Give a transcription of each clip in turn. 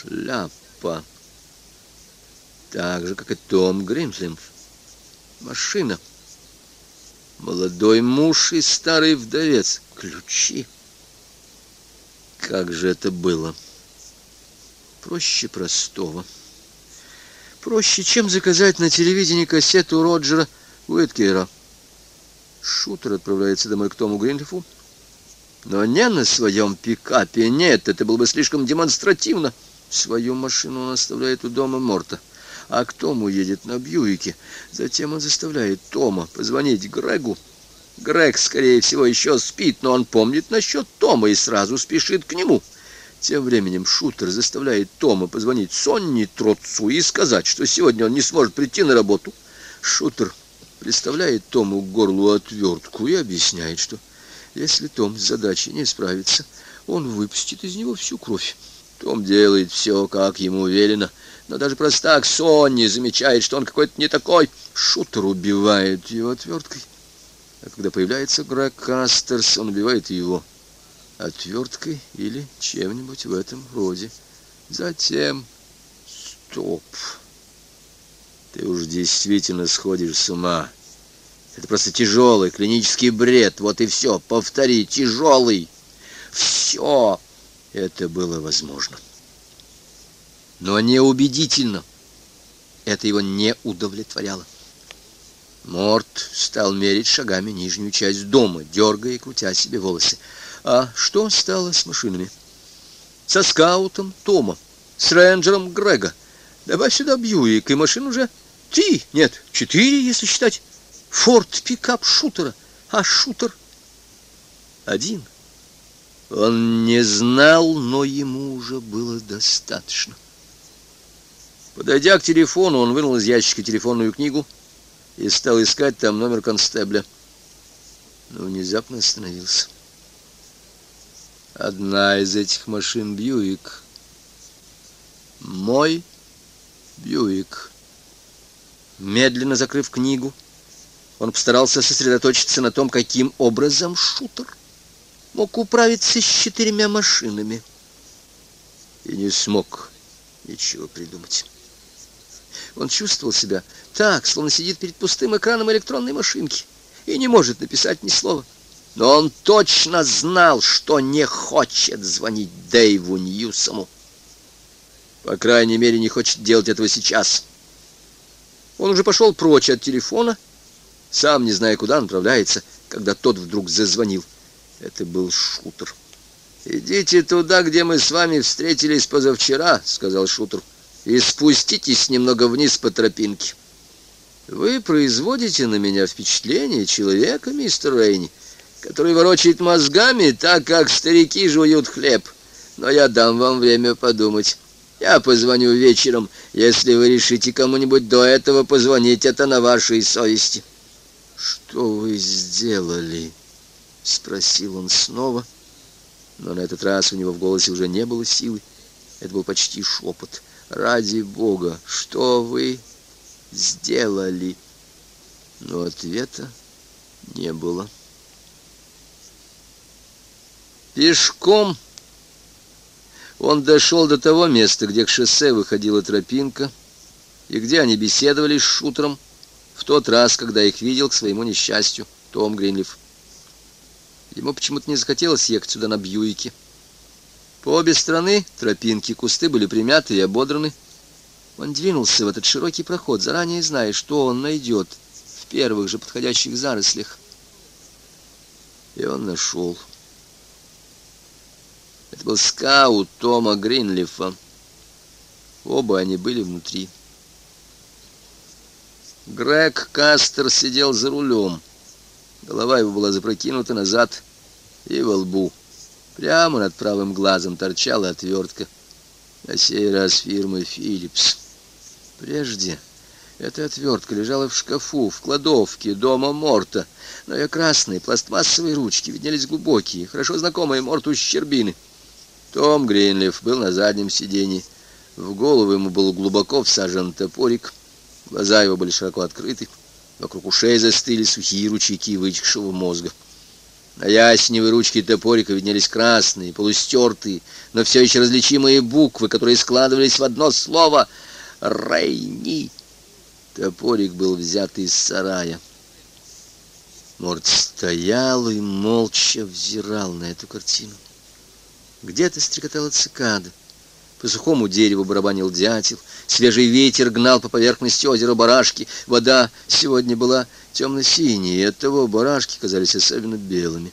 Шляпа. Так же, как и Том Гринфлинф. Машина. Молодой муж и старый вдовец. Ключи. Как же это было? Проще простого. Проще, чем заказать на телевидении кассету Роджера Уиткера. Шутер отправляется домой к Тому Гринлифу, но не на своем пикапе, нет, это было бы слишком демонстративно. Свою машину он оставляет у дома Морта, а к Тому едет на Бьюике. Затем он заставляет Тома позвонить Грегу. Грег, скорее всего, еще спит, но он помнит насчет Тома и сразу спешит к нему. Тем временем Шутер заставляет Тома позвонить Сонни Троцу и сказать, что сегодня он не сможет прийти на работу. Шутер представляет Тому к горлу отвертку и объясняет, что если Том с задачей не справится, он выпустит из него всю кровь. Том делает все, как ему велено, но даже простак Сонни замечает, что он какой-то не такой. Шутер убивает его отверткой. А когда появляется Грег Кастерс, он убивает его отверткой или чем-нибудь в этом роде. Затем... Стоп. Ты уж действительно сходишь с ума. Это просто тяжелый клинический бред. Вот и все. Повтори. Тяжелый. Все. Это было возможно. Но неубедительно. Это его не удовлетворяло. Морт стал мерить шагами нижнюю часть дома, дергая и крутя себе волосы. А что стало с машинами? Со скаутом Тома, с рейнджером Грега. Давай сюда Бьюик, и машин уже три, нет, четыре, если считать. Форд пикап шутера, а шутер один. Он не знал, но ему уже было достаточно. Подойдя к телефону, он вынул из ящика телефонную книгу и стал искать там номер констебля. Но внезапно остановился. Одна из этих машин Бьюик. Мой Бьюик. Медленно закрыв книгу, он постарался сосредоточиться на том, каким образом шутер мог управиться с четырьмя машинами. И не смог ничего придумать. Он чувствовал себя так, словно сидит перед пустым экраном электронной машинки и не может написать ни слова. Но он точно знал, что не хочет звонить Дэйву Ньюсому. По крайней мере, не хочет делать этого сейчас. Он уже пошел прочь от телефона, сам не зная, куда направляется, когда тот вдруг зазвонил. Это был шутер. «Идите туда, где мы с вами встретились позавчера», — сказал шутер, — «и спуститесь немного вниз по тропинке». «Вы производите на меня впечатление человека, мистер Рейни, который ворочает мозгами, так как старики жуют хлеб. Но я дам вам время подумать. Я позвоню вечером. Если вы решите кому-нибудь до этого позвонить, это на вашей совести». «Что вы сделали?» — спросил он снова. Но на этот раз у него в голосе уже не было силы. Это был почти шепот. «Ради Бога, что вы сделали?» Но ответа не было. Пешком он дошел до того места, где к шоссе выходила тропинка, и где они беседовали с шутером в тот раз, когда их видел к своему несчастью Том Гринлиф. Ему почему-то не захотелось ехать сюда на Бьюике. По обе стороны тропинки кусты были примяты и ободраны. Он двинулся в этот широкий проход, заранее зная, что он найдет в первых же подходящих зарослях. И он нашел. Это был скаут Тома Гринлифа. Оба они были внутри. Грег Кастер сидел за рулем. Голова его была запрокинута назад и во лбу. Прямо над правым глазом торчала отвертка. На сей раз фирмы «Филлипс». Прежде эта отвертка лежала в шкафу, в кладовке дома Морта. Но ее красные пластмассовые ручки виднелись глубокие, хорошо знакомые Морту щербины. Том Гринлиф был на заднем сиденье. В голову ему был глубоко всажен топорик. Глаза его были широко открыты. Вокруг ушей застыли сухие ручейки вытекшего мозга. На ясневой ручке топорика виднелись красные, полустертые, но все еще различимые буквы, которые складывались в одно слово «Рейни». Топорик был взят из сарая. Морд стоял и молча взирал на эту картину. Где-то стрекотала цикада. По сухому дереву барабанил дятел, свежий ветер гнал по поверхности озера барашки. Вода сегодня была темно-синей, и оттого барашки казались особенно белыми.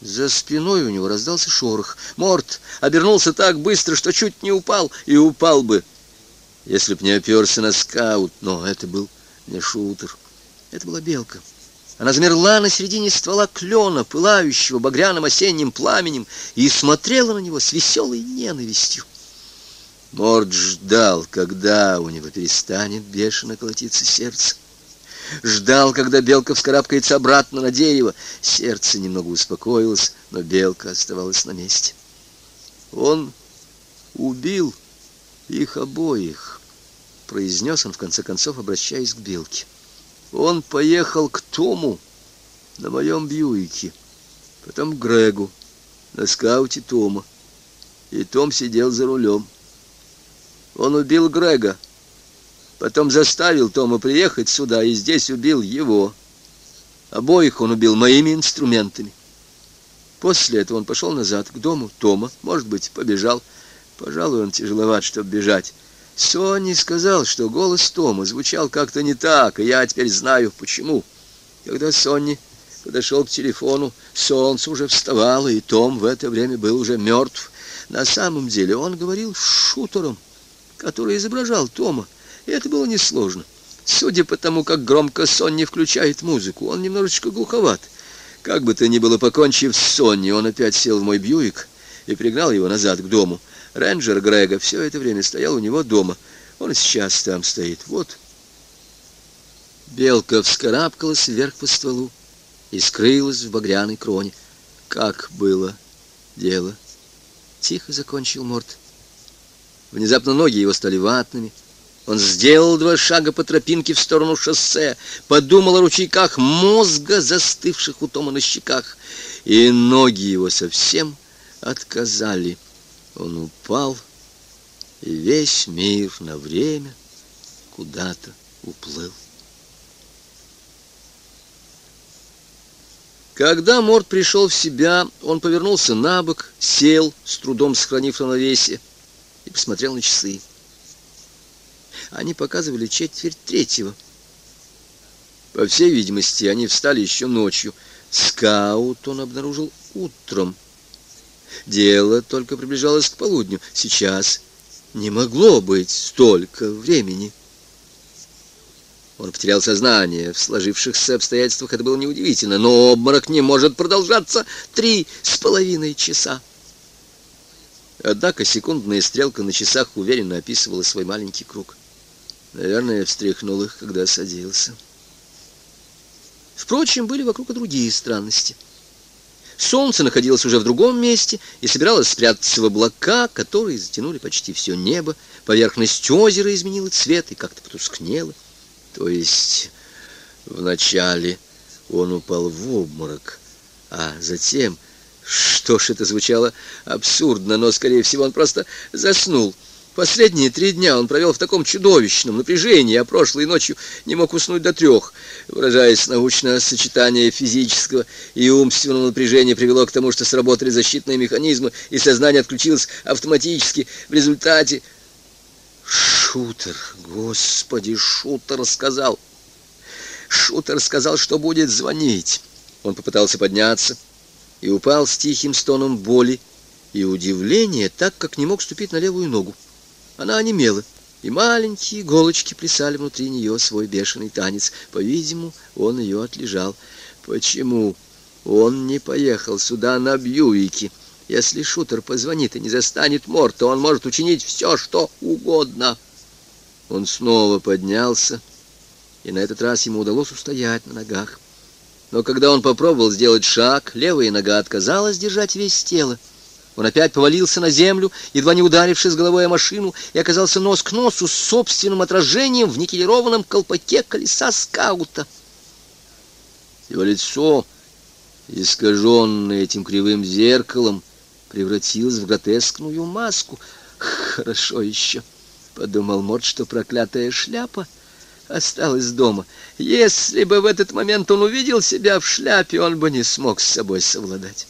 За спиной у него раздался шорох. Морт обернулся так быстро, что чуть не упал, и упал бы, если б не оперся на скаут. Но это был не шутер, это была белка. Она замерла на середине ствола клена, пылающего багряным осенним пламенем, и смотрела на него с веселой ненавистью. Морд ждал, когда у него перестанет бешено колотиться сердце. Ждал, когда белка вскарабкается обратно на дерево. Сердце немного успокоилось, но белка оставалась на месте. Он убил их обоих, произнес он в конце концов, обращаясь к белке. Он поехал к Тому на моем Бьюике, потом к Грегу на скауте Тома, и Том сидел за рулем. Он убил Грега, потом заставил Тома приехать сюда и здесь убил его. Обоих он убил моими инструментами. После этого он пошел назад к дому Тома, может быть, побежал. Пожалуй, он тяжеловат, чтобы бежать. Сонни сказал, что голос Тома звучал как-то не так, и я теперь знаю, почему. Когда Сонни подошел к телефону, солнце уже вставало, и Том в это время был уже мертв. На самом деле он говорил с шутером, который изображал Тома, и это было несложно. Судя по тому, как громко Сонни включает музыку, он немножечко глуховат. Как бы то ни было, покончив с Сонни, он опять сел в мой Бьюик и пригнал его назад к дому. Рейнджер Грега все это время стоял у него дома. Он сейчас там стоит. Вот. Белка вскарабкалась вверх по стволу и скрылась в багряной кроне. Как было дело? Тихо закончил Морт. Внезапно ноги его стали ватными. Он сделал два шага по тропинке в сторону шоссе, подумал о ручейках мозга, застывших у Тома на щеках, и ноги его совсем отказали. Он упал, и весь мир на время куда-то уплыл. Когда Морд пришел в себя, он повернулся на бок, сел, с трудом сохранив равновесие, и посмотрел на часы. Они показывали четверть третьего. По всей видимости, они встали еще ночью. Скаут он обнаружил утром. Дело только приближалось к полудню. Сейчас не могло быть столько времени. Он потерял сознание. В сложившихся обстоятельствах это было неудивительно, но обморок не может продолжаться три с половиной часа. Однако секундная стрелка на часах уверенно описывала свой маленький круг. Наверное, встряхнул их, когда садился. Впрочем, были вокруг и другие странности — Солнце находилось уже в другом месте и собиралось спрятаться в облака, которые затянули почти все небо. Поверхность озера изменила цвет и как-то потускнела. То есть вначале он упал в обморок, а затем... Что ж, это звучало абсурдно, но, скорее всего, он просто заснул. Последние три дня он провел в таком чудовищном напряжении, а прошлой ночью не мог уснуть до трех. Выражаясь научно, сочетание физического и умственного напряжения привело к тому, что сработали защитные механизмы, и сознание отключилось автоматически. В результате... Шутер, господи, Шутер сказал... Шутер сказал, что будет звонить. Он попытался подняться и упал с тихим стоном боли и удивления, так как не мог ступить на левую ногу. Она онемела, и маленькие иголочки плясали внутри нее свой бешеный танец. По-видимому, он ее отлежал. Почему он не поехал сюда на Бьюике? Если шутер позвонит и не застанет Морта, он может учинить все, что угодно. Он снова поднялся, и на этот раз ему удалось устоять на ногах. Но когда он попробовал сделать шаг, левая нога отказалась держать весь тело. Он опять повалился на землю, едва не ударившись головой о машину, и оказался нос к носу с собственным отражением в никелированном колпаке колеса скаута. Его лицо искаженная этим кривым зеркалом, превратилась в гротескную маску. Хорошо еще, подумал Мот, что проклятая шляпа осталась дома. Если бы в этот момент он увидел себя в шляпе, он бы не смог с собой совладать.